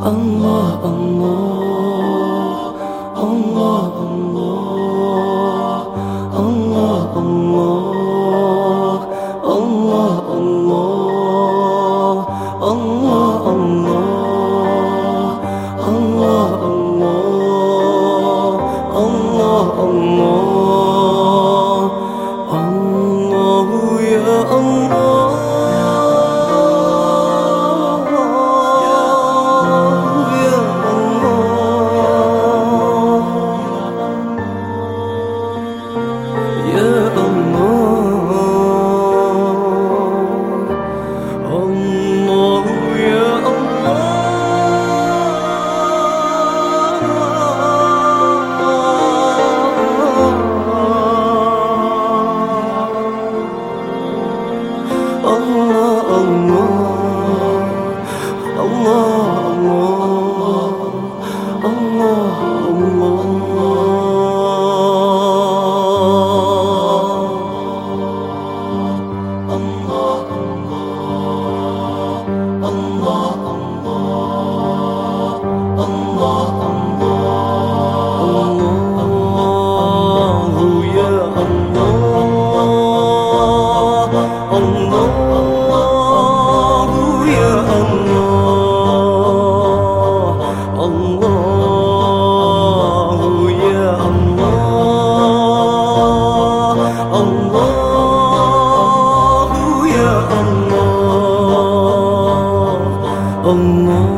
嗯哦嗯哦。الله الله الله الله. ông ngó